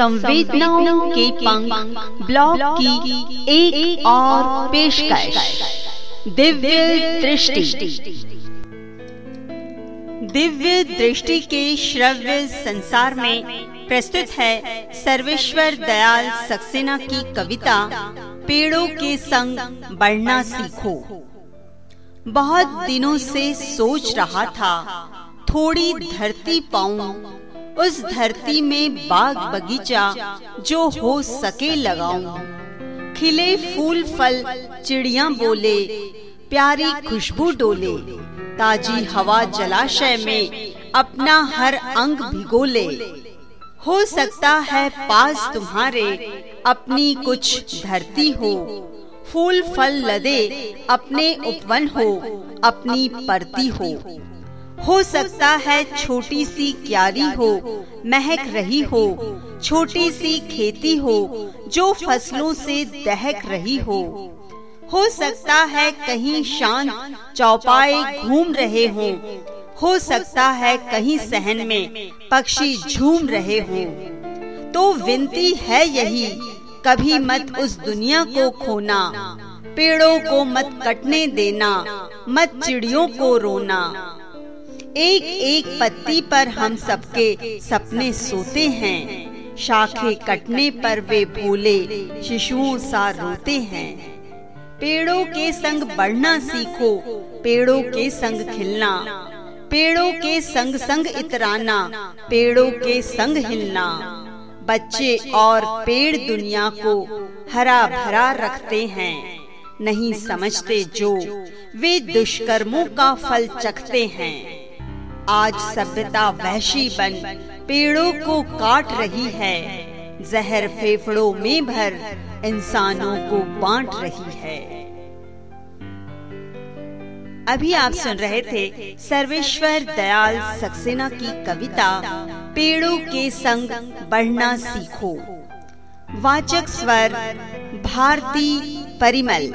संवेदनाओं के पंख ब्लॉग की एक, एक और पेशकश। दिव्य दृष्टि। दिव्य दृष्टि के श्रव्य संसार में प्रस्तुत है सर्वेश्वर दयाल सक्सेना की कविता पेड़ों के संग बढ़ना सीखो। बहुत दिनों से सोच रहा था थोड़ी धरती पाऊँ उस धरती में बाग बगीचा जो हो सके लगाऊँ। खिले फूल, फल, चिड़िया बोले, प्यारी खुशबू डोले, ताजी हवा जलाशय में अपना हर अंग भिगोले। हो सकता है पास तुम्हारे अपनी कुछ धरती हो, फूल, फल, लदे अपने उपवन हो, अपनी परती हो। हो सकता है छोटी सी क्यारी हो, महक रही हो, छोटी सी खेती हो, जो फ़सलों से दहक रही हो। हो सकता है कहीं शांत चौपाए घूम रहे हो। हो सकता है कहीं सहन में पक्षी झूम रहे हो। तो विनती है यही, कभी मत उस दुनिया को खोना। पेड़ों को मत कटने देना, मत चिड़ियों को रोना। एक एक पत्ती पर हम सबके सपने सोते हैं। शाखे कटने पर वे भूले, शिशुओं सा रोते हैं। पेड़ों के संग बढ़ना सीखो, पेड़ों के संग खिलना। पेड़ों के संग संग इतराना, पेड़ों के संग हिलना। बच्चे और पेड़ दुनिया को हरा भरा रखते हैं। नहीं समझते जो, वे दुष्कर्मों का फल चखते हैं। आज सभ्यता वहशी बन, पेड़ों को काट रही है, जहर फेफड़ों में भर, इंसानों को बांट रही है। अभी आप सुन रहे थे सर्वेश्वर दयाल सक्सेना की कविता, पेड़ों के संग बढ़ना सीखो। वाचक स्वर, भारती परिमल।